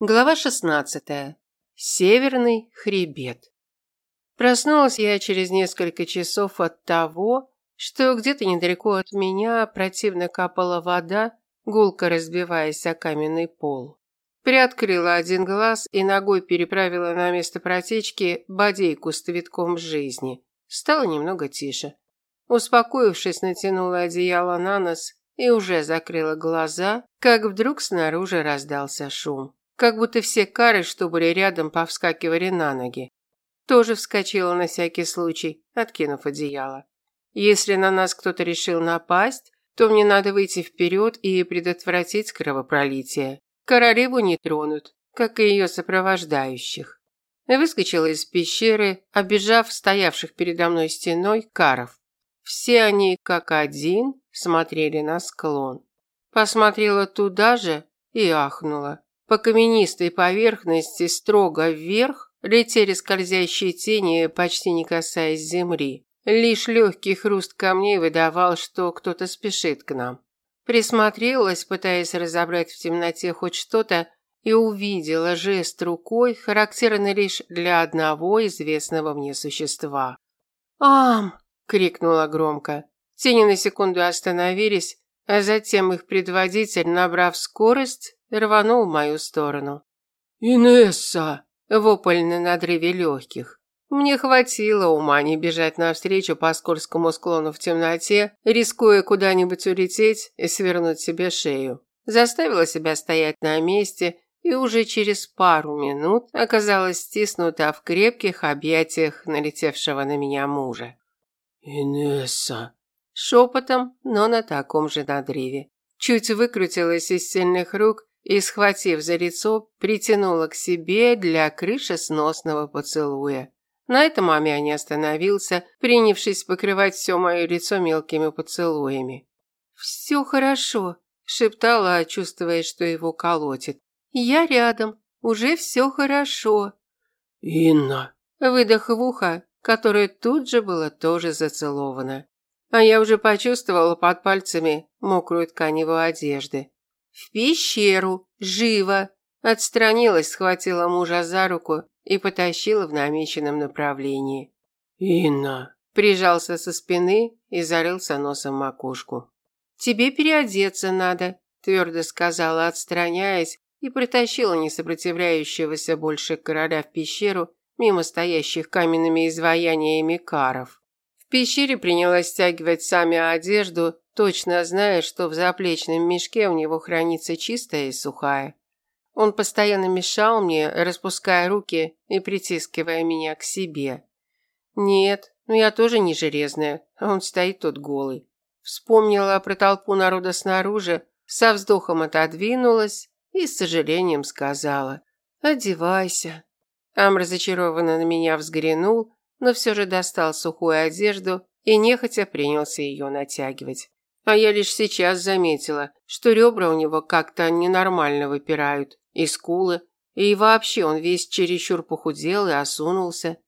Глава 16. Северный хребет. Проснулась я через несколько часов от того, что где-то недалеко от меня противно капала вода, гулко разбиваясь о каменный пол. Приоткрыла один глаз и ногой переправила на место протечки бодейку с цветком жизни. Стало немного тише. Успокоившись, натянула одеяло на нос и уже закрыла глаза, как вдруг снаружи раздался шум как будто все кары, что были рядом, повскакивали на ноги. Тоже вскочила на всякий случай, откинув одеяло. Если на нас кто-то решил напасть, то мне надо выйти вперед и предотвратить кровопролитие. Королеву не тронут, как и ее сопровождающих. Выскочила из пещеры, обижав стоявших передо мной стеной каров. Все они, как один, смотрели на склон. Посмотрела туда же и ахнула. По каменистой поверхности строго вверх летели скользящие тени, почти не касаясь земли. Лишь легкий хруст камней выдавал, что кто-то спешит к нам. Присмотрелась, пытаясь разобрать в темноте хоть что-то, и увидела жест рукой, характерный лишь для одного известного мне существа. «Ам!» – крикнула громко. Тени на секунду остановились, а затем их предводитель, набрав скорость, рванул в мою сторону. «Инесса!» – вопль на надрыве легких. Мне хватило ума не бежать навстречу по скользкому склону в темноте, рискуя куда-нибудь улететь и свернуть себе шею. Заставила себя стоять на месте и уже через пару минут оказалась стиснута в крепких объятиях налетевшего на меня мужа. «Инесса!» Шепотом, но на таком же надрыве. Чуть выкрутилась из сильных рук и, схватив за лицо, притянула к себе для крышесносного поцелуя. На этом Амя не остановился, принявшись покрывать все мое лицо мелкими поцелуями. «Все хорошо», – шептала, чувствуя, что его колотит. «Я рядом, уже все хорошо». «Инна!» – выдох в ухо, которое тут же было тоже зацеловано. А я уже почувствовала под пальцами мокрую ткань его одежды. «В пещеру! Живо!» Отстранилась, схватила мужа за руку и потащила в намеченном направлении. «Инна!» Прижался со спины и зарылся носом в макушку. «Тебе переодеться надо», – твердо сказала, отстраняясь, и притащила несопротивляющегося больше короля в пещеру мимо стоящих каменными изваяниями каров. В пещере принялась стягивать сами одежду, точно зная, что в заплечном мешке у него хранится чистая и сухая. Он постоянно мешал мне, распуская руки и притискивая меня к себе. Нет, ну я тоже не железная, а он стоит тут голый. Вспомнила про толпу народа снаружи, со вздохом отодвинулась и с сожалением сказала «Одевайся». Ам разочарованно на меня взглянул, но все же достал сухую одежду и нехотя принялся ее натягивать. А я лишь сейчас заметила, что ребра у него как-то ненормально выпирают, и скулы, и вообще он весь чересчур похудел и осунулся.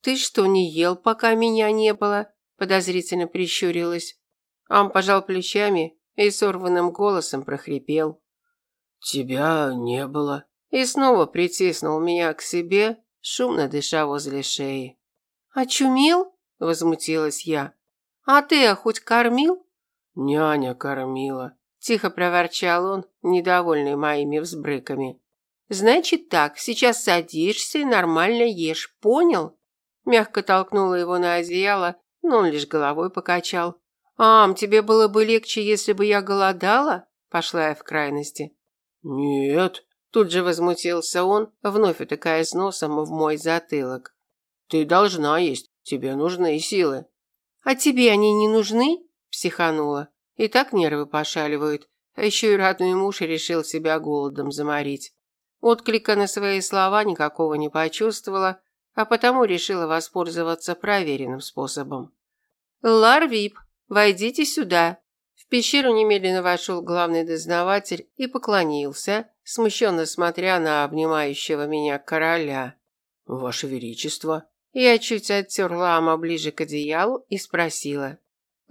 «Ты что, не ел, пока меня не было?» – подозрительно прищурилась. Ам пожал плечами и сорванным голосом прохрипел. «Тебя не было». И снова притиснул меня к себе, шумно дыша возле шеи. «Очумел?» – возмутилась я. «А ты хоть кормил?» «Няня кормила», – тихо проворчал он, недовольный моими взбрыками. «Значит так, сейчас садишься и нормально ешь, понял?» Мягко толкнула его на одеяло, но он лишь головой покачал. «Ам, тебе было бы легче, если бы я голодала?» Пошла я в крайности. «Нет», – тут же возмутился он, вновь утыкаясь носом в мой затылок. «Ты должна есть, тебе нужны силы». «А тебе они не нужны?» Психанула. И так нервы пошаливают. А еще и родной муж решил себя голодом заморить. Отклика на свои слова никакого не почувствовала, а потому решила воспользоваться проверенным способом. «Ларвип, войдите сюда!» В пещеру немедленно вошел главный дознаватель и поклонился, смущенно смотря на обнимающего меня короля. «Ваше Величество!» Я чуть оттерла ама ближе к одеялу и спросила.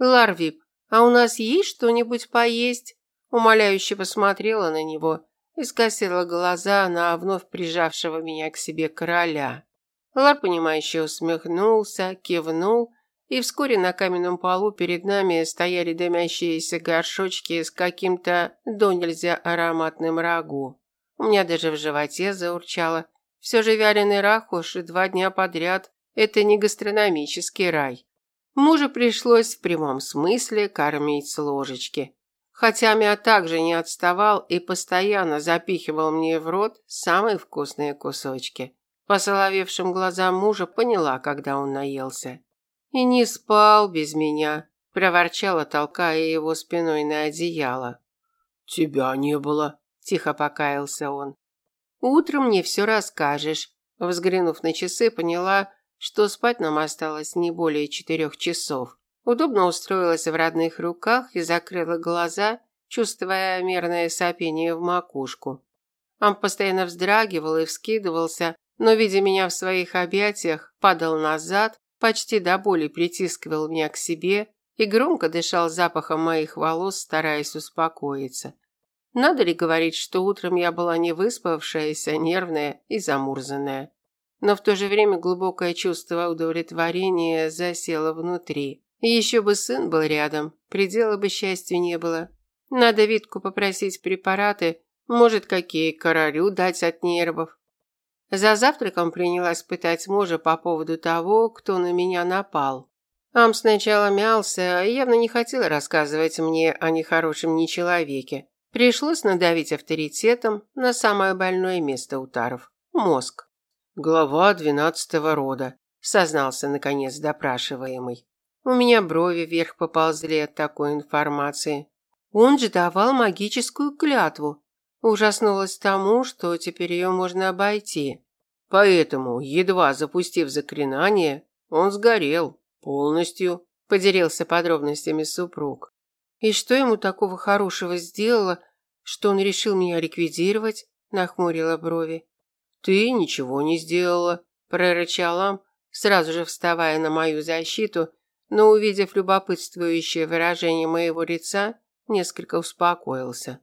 «Ларвип, а у нас есть что-нибудь поесть?» Умоляюще посмотрела на него и скосила глаза на вновь прижавшего меня к себе короля. Лар, понимающе усмехнулся, кивнул, и вскоре на каменном полу перед нами стояли дымящиеся горшочки с каким-то до нельзя ароматным рагу. У меня даже в животе заурчало. Все же вяленый рахуш два дня подряд – это не гастрономический рай. Мужу пришлось в прямом смысле кормить с ложечки. Хотя Мя также не отставал и постоянно запихивал мне в рот самые вкусные кусочки. По соловевшим глазам мужа поняла, когда он наелся. И не спал без меня, проворчала, толкая его спиной на одеяло. Тебя не было, тихо покаялся он. Утром мне все расскажешь. Взглянув на часы, поняла, что спать нам осталось не более четырех часов. Удобно устроилась в родных руках и закрыла глаза, чувствуя мерное сопение в макушку. Он постоянно вздрагивал и вскидывался, но, видя меня в своих объятиях, падал назад, почти до боли притискивал меня к себе и громко дышал запахом моих волос, стараясь успокоиться. Надо ли говорить, что утром я была не выспавшаяся, нервная и замурзанная. Но в то же время глубокое чувство удовлетворения засело внутри. И еще бы сын был рядом, предела бы счастья не было. Надо Витку попросить препараты, может, какие королю дать от нервов. За завтраком принялась пытать мужа по поводу того, кто на меня напал. Ам сначала мялся, явно не хотел рассказывать мне о нехорошем нечеловеке. Пришлось надавить авторитетом на самое больное место утаров – мозг. «Глава двенадцатого рода», – сознался наконец допрашиваемый. У меня брови вверх поползли от такой информации. Он же давал магическую клятву. Ужаснулась тому, что теперь ее можно обойти. Поэтому, едва запустив заклинание, он сгорел полностью, поделился подробностями супруг. И что ему такого хорошего сделала, что он решил меня ликвидировать? нахмурила брови. Ты ничего не сделала, прорычал Ам, сразу же вставая на мою защиту, но увидев любопытствующее выражение моего лица, несколько успокоился.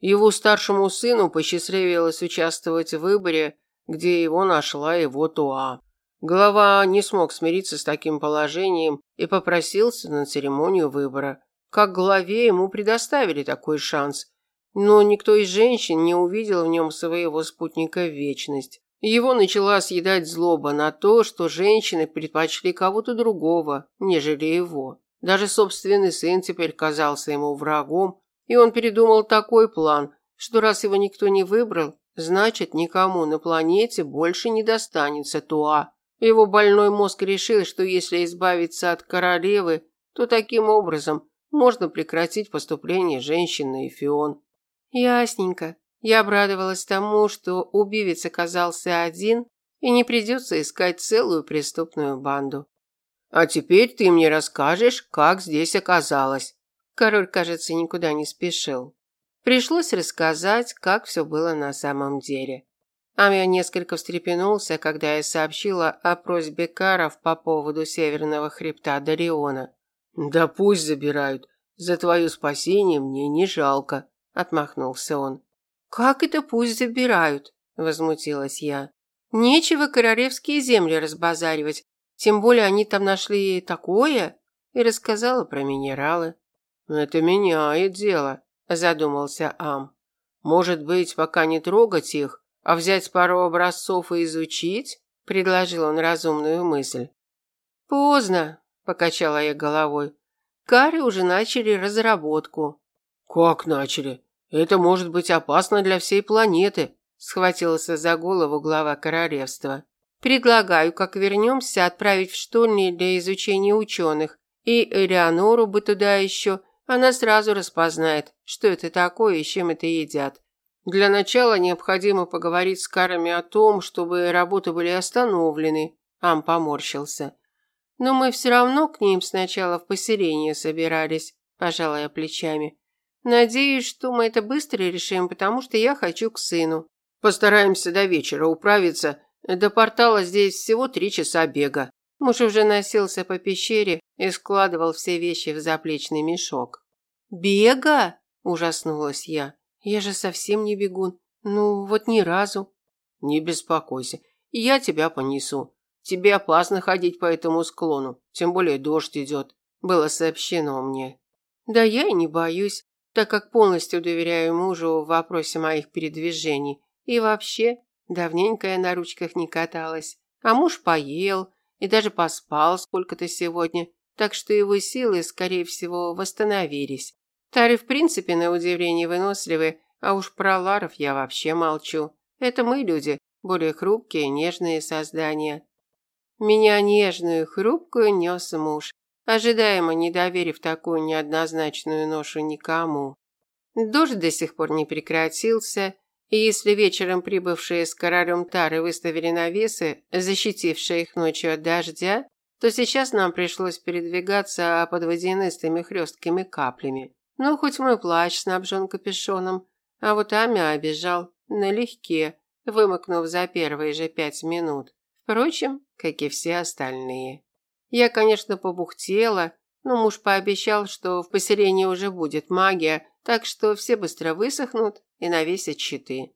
Его старшему сыну посчастливилось участвовать в выборе, где его нашла его Туа. Глава не смог смириться с таким положением и попросился на церемонию выбора. Как главе ему предоставили такой шанс, но никто из женщин не увидел в нем своего спутника вечность. Его начала съедать злоба на то, что женщины предпочли кого-то другого, нежели его. Даже собственный сын теперь казался ему врагом, и он передумал такой план, что раз его никто не выбрал, значит, никому на планете больше не достанется Туа. Его больной мозг решил, что если избавиться от королевы, то таким образом можно прекратить поступление женщин на Эфион. Ясненько. Я обрадовалась тому, что убивец оказался один и не придется искать целую преступную банду. А теперь ты мне расскажешь, как здесь оказалось. Король, кажется, никуда не спешил. Пришлось рассказать, как все было на самом деле. Амия несколько встрепенулся, когда я сообщила о просьбе Каров по поводу северного хребта Дариона. «Да пусть забирают. За твое спасение мне не жалко», – отмахнулся он. «Как это пусть забирают?» – возмутилась я. «Нечего королевские земли разбазаривать, тем более они там нашли такое». И рассказала про минералы. «Это меняет дело», – задумался Ам. «Может быть, пока не трогать их, а взять пару образцов и изучить?» – предложил он разумную мысль. «Поздно», – покачала я головой. «Кари уже начали разработку». «Как начали? Это может быть опасно для всей планеты», – схватился за голову глава королевства. «Предлагаю, как вернемся, отправить в штольни для изучения ученых, и Элеонору бы туда еще – она сразу распознает, что это такое и чем это едят. Для начала необходимо поговорить с Карами о том, чтобы работы были остановлены. Ам поморщился. Но мы все равно к ним сначала в поселение собирались, пожалуй, плечами. Надеюсь, что мы это быстро решим, потому что я хочу к сыну. Постараемся до вечера управиться. До портала здесь всего три часа бега. Муж уже носился по пещере и складывал все вещи в заплечный мешок. «Бега?» – ужаснулась я. Я же совсем не бегун. Ну, вот ни разу. Не беспокойся, я тебя понесу. Тебе опасно ходить по этому склону, тем более дождь идет. Было сообщено мне. Да я и не боюсь, так как полностью доверяю мужу в вопросе моих передвижений. И вообще, давненько я на ручках не каталась. А муж поел и даже поспал сколько-то сегодня, так что его силы, скорее всего, восстановились. Тары в принципе на удивление выносливы, а уж про ларов я вообще молчу. Это мы люди, более хрупкие, нежные создания. Меня нежную, хрупкую нес муж, ожидаемо не доверив такую неоднозначную ношу никому. Дождь до сих пор не прекратился, и если вечером прибывшие с королем Тары выставили навесы, защитившие их ночью от дождя, то сейчас нам пришлось передвигаться под водянистыми хлесткими каплями. Ну, хоть мой плащ снабжен капюшоном, а вот Амя обежал налегке, вымокнув за первые же пять минут. Впрочем, как и все остальные. Я, конечно, побухтела, но муж пообещал, что в поселении уже будет магия, так что все быстро высохнут и навесят щиты.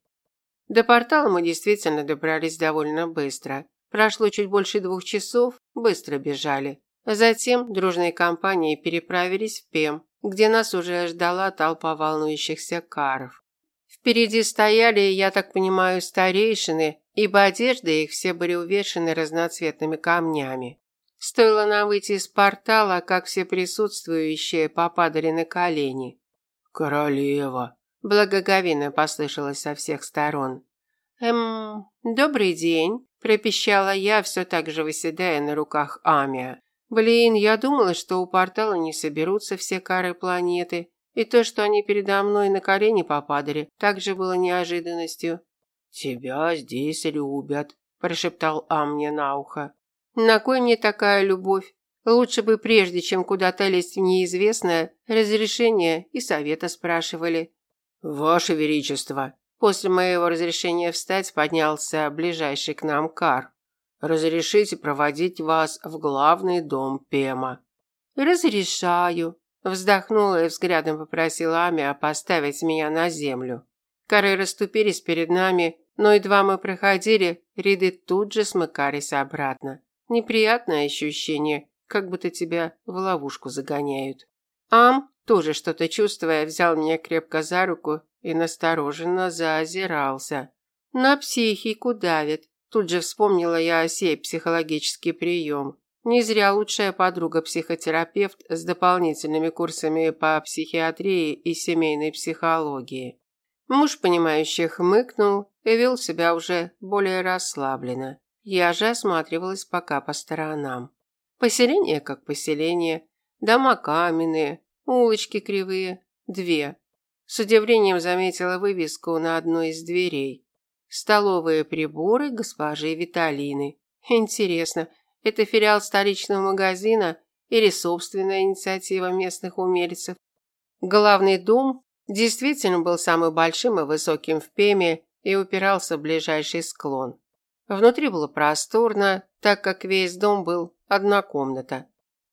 До портала мы действительно добрались довольно быстро. Прошло чуть больше двух часов, быстро бежали. Затем дружной компанией переправились в Пем, где нас уже ждала толпа волнующихся каров. Впереди стояли, я так понимаю, старейшины, ибо одежды их все были увешаны разноцветными камнями. Стоило нам выйти из портала, как все присутствующие попадали на колени. «Королева!» – благоговейно послышалось со всех сторон. «Эм, добрый день», – пропищала я, все так же выседая на руках Амия. «Блин, я думала, что у портала не соберутся все кары планеты, и то, что они передо мной на колени попадали, также было неожиданностью». «Тебя здесь любят», – прошептал Ам мне на ухо. На кой мне такая любовь? Лучше бы прежде, чем куда-то лезть в неизвестное, разрешение и совета спрашивали. Ваше величество, после моего разрешения встать поднялся ближайший к нам кар. Разрешите проводить вас в главный дом Пема. Разрешаю, вздохнула и взглядом попросила Амия поставить меня на землю. Кары расступились перед нами, но едва мы проходили, ряды тут же смыкались обратно. Неприятное ощущение, как будто тебя в ловушку загоняют. Ам, тоже что-то чувствуя, взял меня крепко за руку и настороженно заозирался. На психику давит. Тут же вспомнила я о сей психологический прием. Не зря лучшая подруга-психотерапевт с дополнительными курсами по психиатрии и семейной психологии. Муж, понимающе хмыкнул и вел себя уже более расслабленно. Я же осматривалась пока по сторонам. Поселение как поселение, дома каменные, улочки кривые, две. С удивлением заметила вывеску на одной из дверей. Столовые приборы госпожи Виталины. Интересно, это филиал столичного магазина или собственная инициатива местных умельцев? Главный дом действительно был самым большим и высоким в Пеме и упирался в ближайший склон. Внутри было просторно, так как весь дом был одна комната.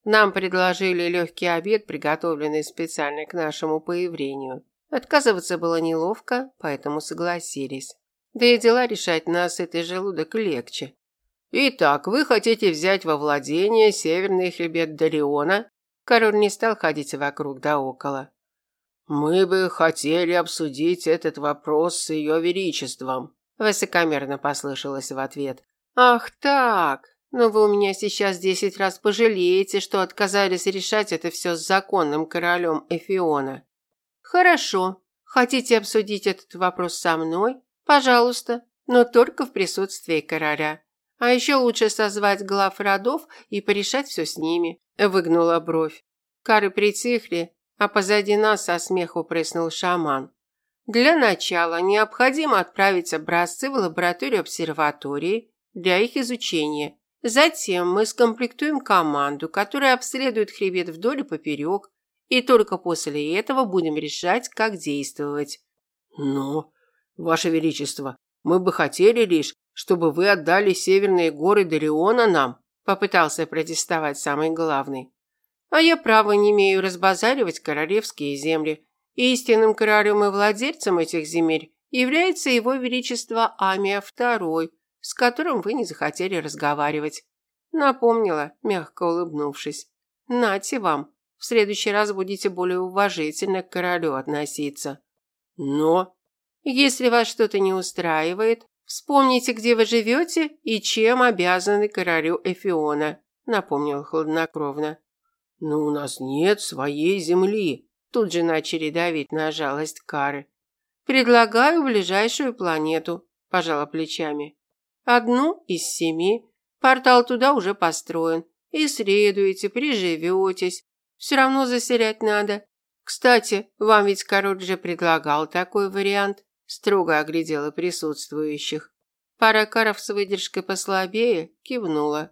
Нам предложили легкий обед, приготовленный специально к нашему появлению. Отказываться было неловко, поэтому согласились. Да и дела решать нас этой желудок легче. Итак, вы хотите взять во владение северный хребет Дариона? Король не стал ходить вокруг да около. Мы бы хотели обсудить этот вопрос с ее величеством, Высокомерно послышалось в ответ. «Ах так! Но вы у меня сейчас десять раз пожалеете, что отказались решать это все с законным королем Эфиона». «Хорошо. Хотите обсудить этот вопрос со мной? Пожалуйста, но только в присутствии короля. А еще лучше созвать глав родов и порешать все с ними», – выгнула бровь. Кары притихли, а позади нас со смеху прыснул шаман. Для начала необходимо отправить образцы в лабораторию обсерватории для их изучения. Затем мы скомплектуем команду, которая обследует хребет вдоль и поперек, и только после этого будем решать, как действовать. Но, Ваше Величество, мы бы хотели лишь, чтобы вы отдали северные горы Дариона нам, попытался протестовать самый главный. А я права не имею разбазаривать королевские земли. Истинным королем и владельцем этих земель является его величество Амия II, с которым вы не захотели разговаривать. Напомнила, мягко улыбнувшись. Нате вам, в следующий раз будете более уважительно к королю относиться. Но, если вас что-то не устраивает, вспомните, где вы живете и чем обязаны королю Эфиона, напомнил хладнокровно. Но у нас нет своей земли, тут же начали давить на жалость Кары. Предлагаю ближайшую планету, пожала плечами. Одну из семи. Портал туда уже построен. Исследуете, приживетесь, все равно заселять надо. Кстати, вам ведь король же предлагал такой вариант. Строго оглядела присутствующих. Пара каров с выдержкой послабее кивнула.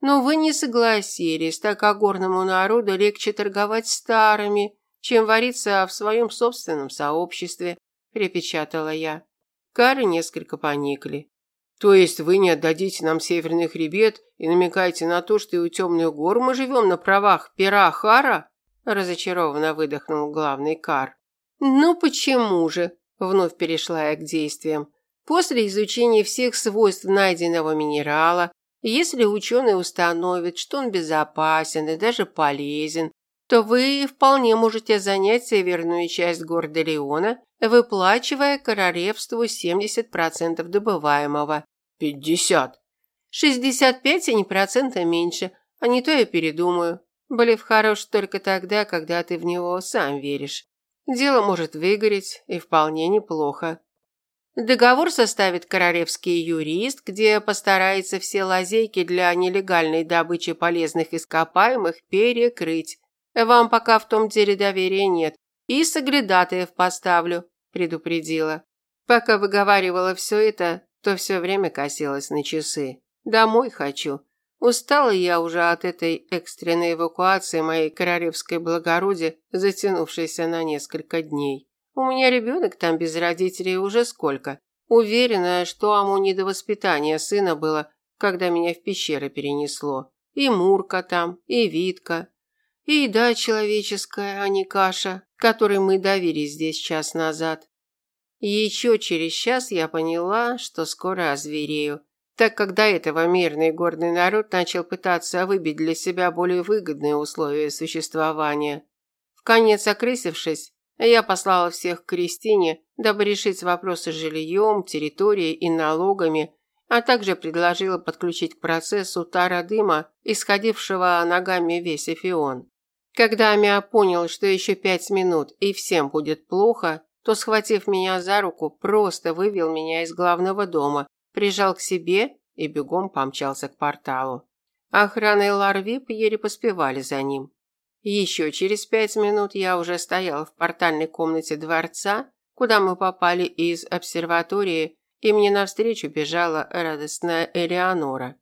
Но вы не согласились, так как горному народу легче торговать старыми, чем вариться в своем собственном сообществе, припечатала я. Кары несколько поникли. То есть вы не отдадите нам северный хребет и намекаете на то, что и у темных гор мы живем на правах пера Хара? Разочарованно выдохнул главный Кар. Ну почему же? Вновь перешла я к действиям. После изучения всех свойств найденного минерала, если ученый установит, что он безопасен и даже полезен, то вы вполне можете занять северную часть города Леона, выплачивая королевству 70% добываемого. Пятьдесят. Шестьдесят пять и не процента меньше, а не то я передумаю. Блеф хорош только тогда, когда ты в него сам веришь. Дело может выгореть, и вполне неплохо. Договор составит королевский юрист, где постарается все лазейки для нелегальной добычи полезных ископаемых перекрыть. Вам пока в том деле доверия нет. И соглядатаев поставлю, предупредила. Пока выговаривала все это, то все время косилась на часы. Домой хочу. Устала я уже от этой экстренной эвакуации моей королевской благороди, затянувшейся на несколько дней. У меня ребенок там без родителей уже сколько. Уверена, что Аму не до воспитания сына было, когда меня в пещеры перенесло. И Мурка там, и Витка. И еда человеческая, а не каша, которой мы давили здесь час назад. Еще через час я поняла, что скоро озверею, так как до этого мирный гордый народ начал пытаться выбить для себя более выгодные условия существования. В конец окрысившись, я послала всех к Кристине, дабы решить вопросы с жильем, территорией и налогами, а также предложила подключить к процессу тара дыма, исходившего ногами весь Эфион. Когда Амиа понял, что еще пять минут и всем будет плохо, то, схватив меня за руку, просто вывел меня из главного дома, прижал к себе и бегом помчался к порталу. Охрана и Ларвип еле поспевали за ним. Еще через пять минут я уже стоял в портальной комнате дворца, куда мы попали из обсерватории, и мне навстречу бежала радостная Элеонора.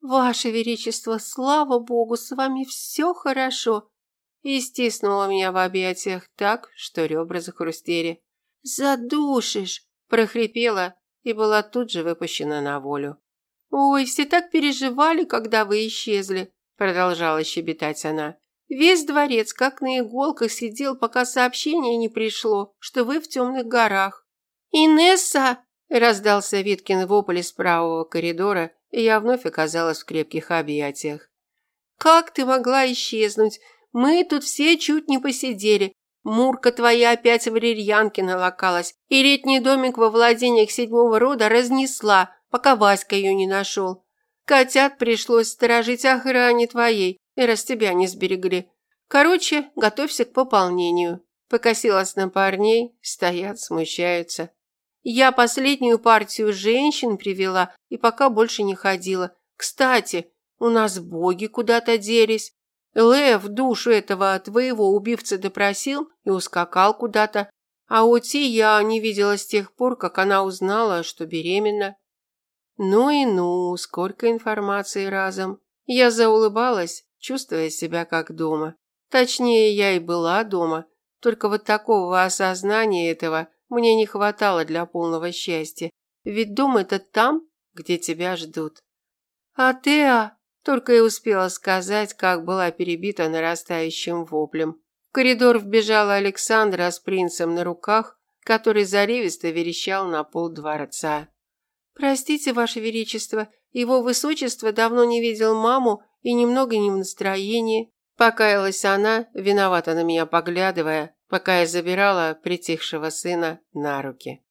«Ваше Величество, слава Богу, с вами все хорошо и стиснула меня в объятиях так, что ребра захрустели. «Задушишь!» – прохрипела и была тут же выпущена на волю. «Ой, все так переживали, когда вы исчезли», – продолжала щебетать она. «Весь дворец как на иголках сидел, пока сообщение не пришло, что вы в темных горах». «Инесса!» – раздался Виткин вопль из правого коридора, и я вновь оказалась в крепких объятиях. «Как ты могла исчезнуть? Мы тут все чуть не посидели. Мурка твоя опять в валерьянке налокалась, и летний домик во владениях седьмого рода разнесла, пока Васька ее не нашел. Котят пришлось сторожить охране твоей, и раз тебя не сберегли. Короче, готовься к пополнению. Покосилась на парней, стоят, смущаются. Я последнюю партию женщин привела и пока больше не ходила. Кстати, у нас боги куда-то делись. Лев душу этого твоего убивца допросил и ускакал куда-то, а Ути я не видела с тех пор, как она узнала, что беременна. Ну и ну, сколько информации разом. Я заулыбалась, чувствуя себя как дома. Точнее, я и была дома, только вот такого осознания этого мне не хватало для полного счастья. Ведь дом это там, где тебя ждут. А Теа только и успела сказать, как была перебита нарастающим воплем. коридор вбежала Александра с принцем на руках, который заревисто верещал на пол дворца. «Простите, Ваше Величество, его Высочество давно не видел маму и немного не в настроении», покаялась она, виновато на меня поглядывая, пока я забирала притихшего сына на руки.